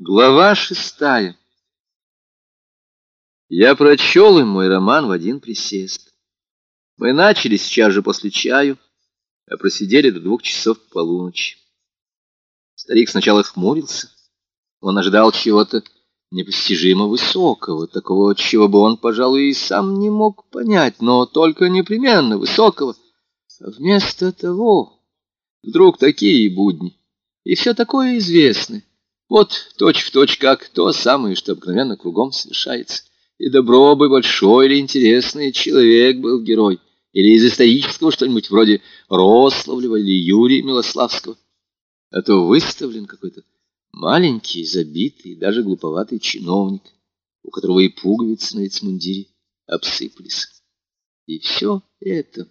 Глава шестая. Я прочел им мой роман в один присест. Мы начали сейчас же после чаю, а просидели до двух часов полуночи. Старик сначала хмурился. Он ожидал чего-то непостижимо высокого, такого, чего бы он, пожалуй, и сам не мог понять, но только непременно высокого. А вместо того вдруг такие будни, и все такое известное. Вот точь-в-точь точь как то самое, что обыкновенно кругом совершается. И добро бы большой или интересный человек был герой, или из исторического что-нибудь вроде Рославлева или Юрия Милославского. А то выставлен какой-то маленький, забитый, даже глуповатый чиновник, у которого и пуговицы на вицмундире обсыпались. И все это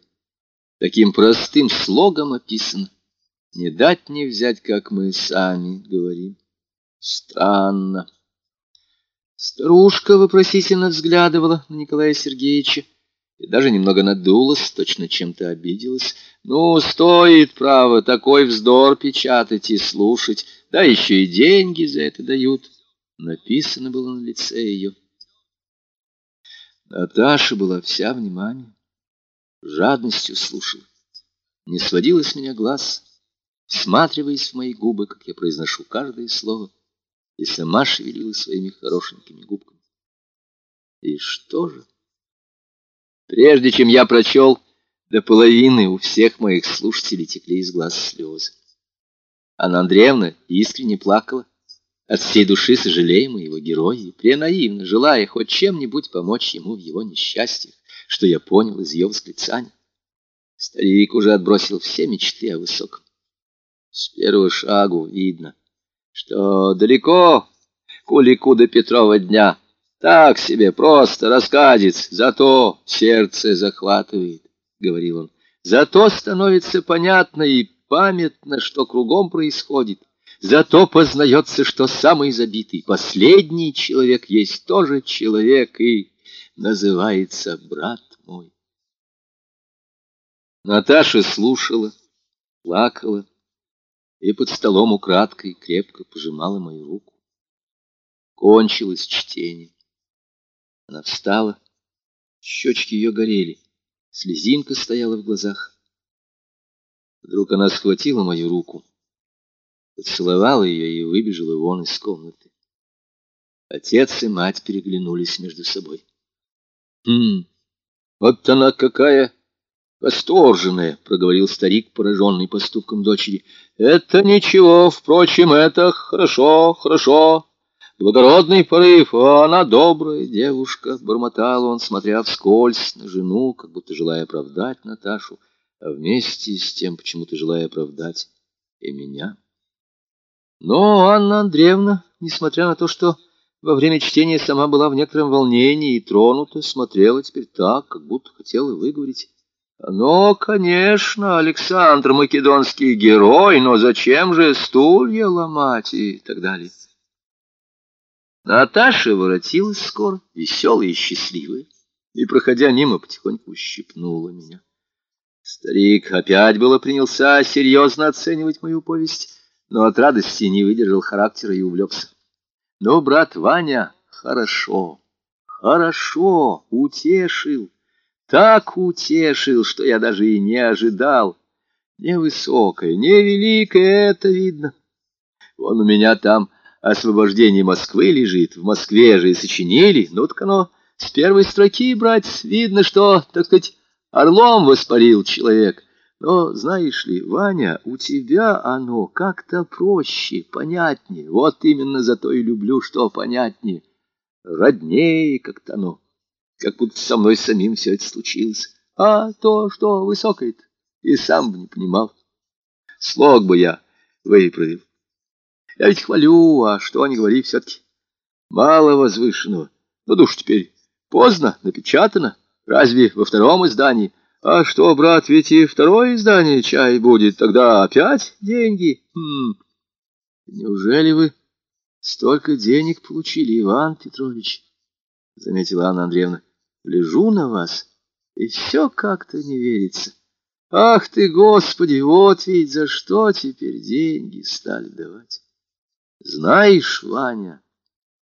таким простым слогом описано. Не дать не взять, как мы сами говорим. Странно. Старушка вопросительно взглядывала на Николая Сергеевича и даже немного надулась, точно чем-то обиделась. Ну, стоит, право, такой вздор печатать и слушать, да еще и деньги за это дают. Написано было на лице ее. Наташа была вся внимание, жадностью слушала, не сводила с меня глаз, всматриваясь в мои губы, как я произношу каждое слово и сама шевелила своими хорошенькими губками. И что же? Прежде чем я прочел до половины, у всех моих слушателей текли из глаз слезы. Анна Андреевна искренне плакала, от всей души сожалея моего героя, и пренаивно, желая хоть чем-нибудь помочь ему в его несчастьях, что я понял из ее восклицаний. Старик уже отбросил все мечты о высоком. С первого шагу видно — что далеко кулику до Петрова дня. Так себе, просто рассказец, зато сердце захватывает, — говорил он. Зато становится понятно и памятно, что кругом происходит. Зато познается, что самый забитый, последний человек есть тоже человек и называется брат мой. Наташа слушала, плакала и под столом украдкой крепко пожимала мою руку. Кончилось чтение. Она встала, щечки ее горели, слезинка стояла в глазах. Вдруг она схватила мою руку, поцеловала ее и выбежала вон из комнаты. Отец и мать переглянулись между собой. «Хм, вот она какая!» «Восторженная», — проговорил старик, пораженный поступком дочери. «Это ничего, впрочем, это хорошо, хорошо. Благородный порыв, а она добрая девушка», — бормотал он, смотря вскользь на жену, как будто желая оправдать Наташу, а вместе с тем почему-то желая оправдать и меня. Но Анна Андреевна, несмотря на то, что во время чтения сама была в некотором волнении и тронута, смотрела теперь так, как будто хотела выговорить ну, конечно, Александр Македонский герой, но зачем же стулья ломать и так далее? Наташа воротилась скоро, веселая и счастливая, и, проходя мимо, потихоньку ущипнула меня. Старик опять было принялся серьезно оценивать мою повесть, но от радости не выдержал характера и увлекся. Ну, брат Ваня, хорошо, хорошо, утешил так утешил, что я даже и не ожидал. Невысокое, невеликое это видно. Вон у меня там освобождение Москвы лежит, в Москве же и сочинили, ну так оно с первой строки, брать, видно, что, так сказать, орлом воспарил человек. Но, знаешь ли, Ваня, у тебя оно как-то проще, понятнее. Вот именно зато и люблю, что понятнее. Роднее как-то оно как будто со мной самим все это случилось. А то, что высокое и сам бы не понимал. Слог бы я выправил. Я ведь хвалю, а что не говори, все-таки мало возвышенного. Ну, душ теперь поздно, напечатано. Разве во втором издании? А что, брат, ведь и второе издание чай будет, тогда опять деньги. Хм. Неужели вы столько денег получили, Иван Петрович? — заметила Анна Андреевна. Лежу на вас, и все как-то не верится. Ах ты, Господи, вот ведь за что теперь деньги стали давать. Знаешь, Ваня,